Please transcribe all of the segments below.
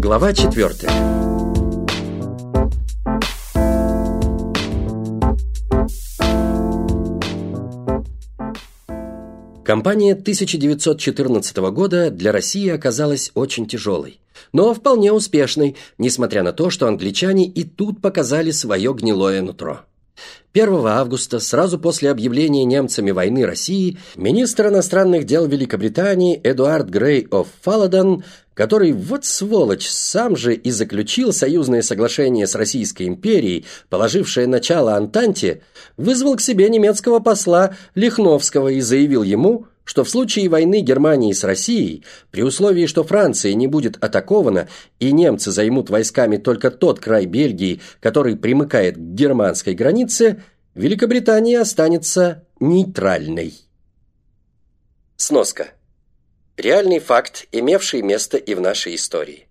Глава 4. Кампания 1914 года для России оказалась очень тяжелой, но вполне успешной, несмотря на то, что англичане и тут показали свое гнилое нутро. 1 августа, сразу после объявления немцами войны России, министр иностранных дел Великобритании Эдуард Грей оф Фаладан, который, вот сволочь, сам же и заключил союзное соглашение с Российской империей, положившее начало Антанте, вызвал к себе немецкого посла Лихновского и заявил ему, что в случае войны Германии с Россией, при условии, что Франция не будет атакована и немцы займут войсками только тот край Бельгии, который примыкает к германской границе, Великобритания останется нейтральной. Сноска. Реальный факт, имевший место и в нашей истории.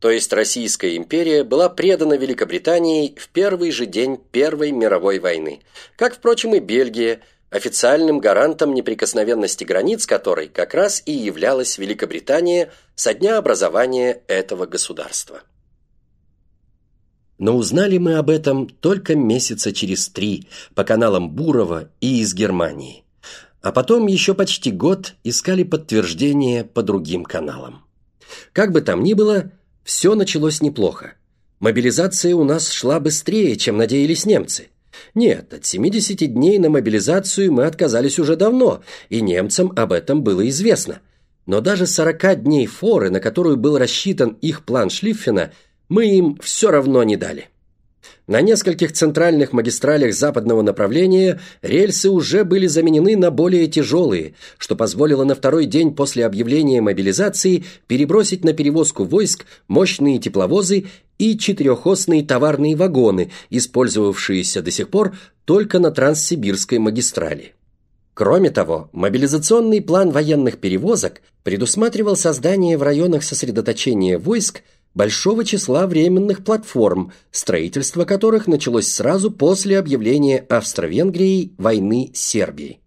То есть Российская империя была предана Великобритании в первый же день Первой мировой войны, как, впрочем, и Бельгия – официальным гарантом неприкосновенности границ которой как раз и являлась Великобритания со дня образования этого государства. Но узнали мы об этом только месяца через три по каналам Бурова и из Германии. А потом еще почти год искали подтверждение по другим каналам. Как бы там ни было, все началось неплохо. Мобилизация у нас шла быстрее, чем надеялись немцы – нет, от 70 дней на мобилизацию мы отказались уже давно, и немцам об этом было известно. Но даже 40 дней форы, на которую был рассчитан их план Шлиффена, мы им все равно не дали. На нескольких центральных магистралях западного направления рельсы уже были заменены на более тяжелые, что позволило на второй день после объявления мобилизации перебросить на перевозку войск мощные тепловозы и четырехосные товарные вагоны, использовавшиеся до сих пор только на Транссибирской магистрали. Кроме того, мобилизационный план военных перевозок предусматривал создание в районах сосредоточения войск большого числа временных платформ, строительство которых началось сразу после объявления Австро-Венгрией войны с Сербией.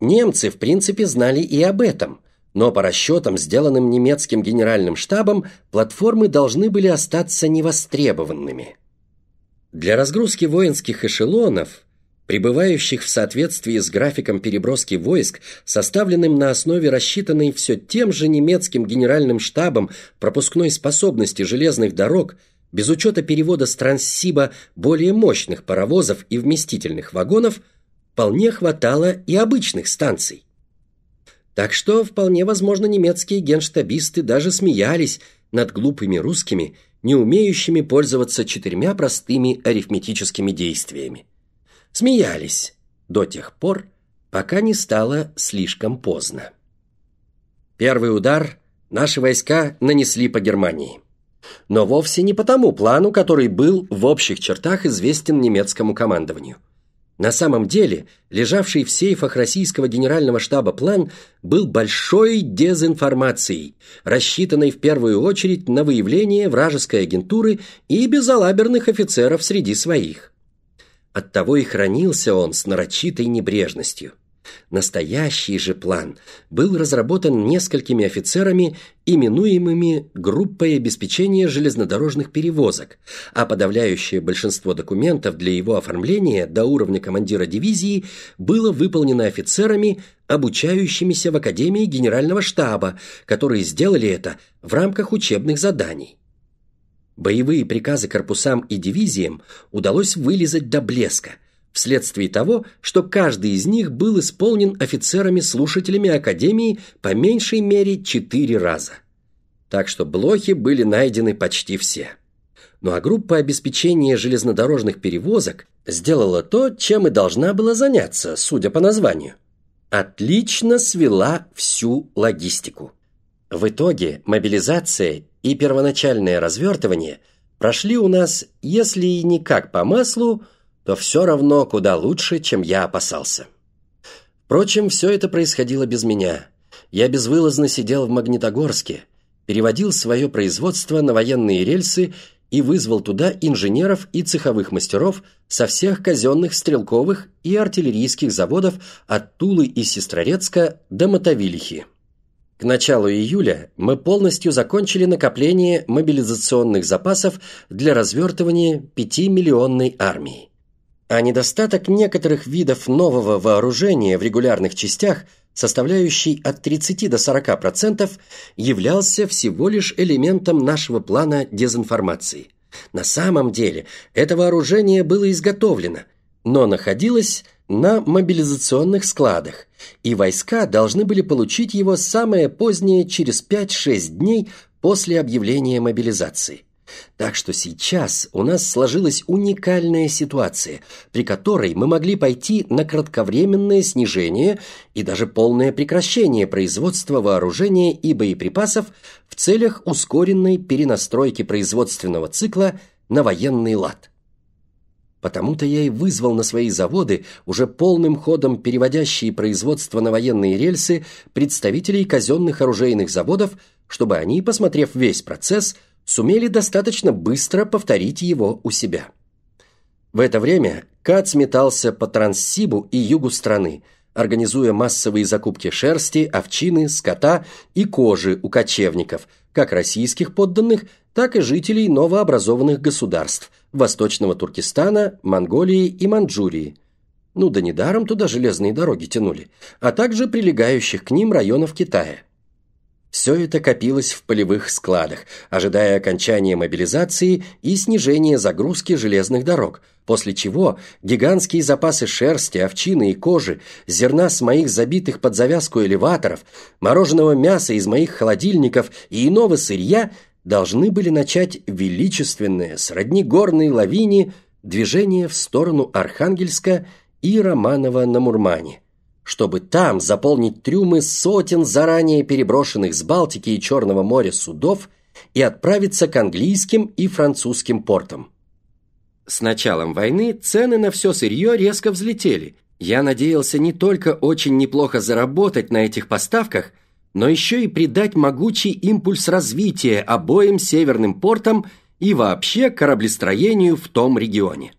Немцы, в принципе, знали и об этом, но по расчетам, сделанным немецким генеральным штабом, платформы должны были остаться невостребованными. Для разгрузки воинских эшелонов прибывающих в соответствии с графиком переброски войск, составленным на основе рассчитанной все тем же немецким генеральным штабом пропускной способности железных дорог, без учета перевода с Транссиба более мощных паровозов и вместительных вагонов, вполне хватало и обычных станций. Так что, вполне возможно, немецкие генштабисты даже смеялись над глупыми русскими, не умеющими пользоваться четырьмя простыми арифметическими действиями смеялись до тех пор, пока не стало слишком поздно. Первый удар наши войска нанесли по Германии. Но вовсе не по тому плану, который был в общих чертах известен немецкому командованию. На самом деле, лежавший в сейфах российского генерального штаба план был большой дезинформацией, рассчитанной в первую очередь на выявление вражеской агентуры и безалаберных офицеров среди своих. Оттого и хранился он с нарочитой небрежностью. Настоящий же план был разработан несколькими офицерами, именуемыми группой обеспечения железнодорожных перевозок, а подавляющее большинство документов для его оформления до уровня командира дивизии было выполнено офицерами, обучающимися в Академии Генерального штаба, которые сделали это в рамках учебных заданий. Боевые приказы корпусам и дивизиям удалось вылезать до блеска, вследствие того, что каждый из них был исполнен офицерами-слушателями Академии по меньшей мере четыре раза. Так что блохи были найдены почти все. Ну а группа обеспечения железнодорожных перевозок сделала то, чем и должна была заняться, судя по названию. Отлично свела всю логистику. В итоге мобилизация и первоначальное развертывание прошли у нас, если и не как по маслу, то все равно куда лучше, чем я опасался. Впрочем, все это происходило без меня. Я безвылазно сидел в Магнитогорске, переводил свое производство на военные рельсы и вызвал туда инженеров и цеховых мастеров со всех казенных стрелковых и артиллерийских заводов от Тулы и Сестрорецка до Мотовилихи. К началу июля мы полностью закончили накопление мобилизационных запасов для развертывания 5-миллионной армии. А недостаток некоторых видов нового вооружения в регулярных частях, составляющий от 30 до 40%, являлся всего лишь элементом нашего плана дезинформации. На самом деле это вооружение было изготовлено, но находилось на мобилизационных складах, и войска должны были получить его самое позднее через 5-6 дней после объявления мобилизации. Так что сейчас у нас сложилась уникальная ситуация, при которой мы могли пойти на кратковременное снижение и даже полное прекращение производства вооружения и боеприпасов в целях ускоренной перенастройки производственного цикла на военный лад. Потому-то я и вызвал на свои заводы, уже полным ходом переводящие производство на военные рельсы, представителей казенных оружейных заводов, чтобы они, посмотрев весь процесс, сумели достаточно быстро повторить его у себя. В это время КАЦ метался по Транссибу и югу страны, организуя массовые закупки шерсти, овчины, скота и кожи у кочевников, как российских подданных, так и жителей новообразованных государств – Восточного Туркестана, Монголии и Манчжурии. Ну да недаром туда железные дороги тянули, а также прилегающих к ним районов Китая. Все это копилось в полевых складах, ожидая окончания мобилизации и снижения загрузки железных дорог, после чего гигантские запасы шерсти, овчины и кожи, зерна с моих забитых под завязку элеваторов, мороженого мяса из моих холодильников и иного сырья – должны были начать величественное, сродни горной лавине, движение в сторону Архангельска и Романова на Мурмане, чтобы там заполнить трюмы сотен заранее переброшенных с Балтики и Черного моря судов и отправиться к английским и французским портам. С началом войны цены на все сырье резко взлетели. Я надеялся не только очень неплохо заработать на этих поставках – но еще и придать могучий импульс развития обоим северным портам и вообще кораблестроению в том регионе.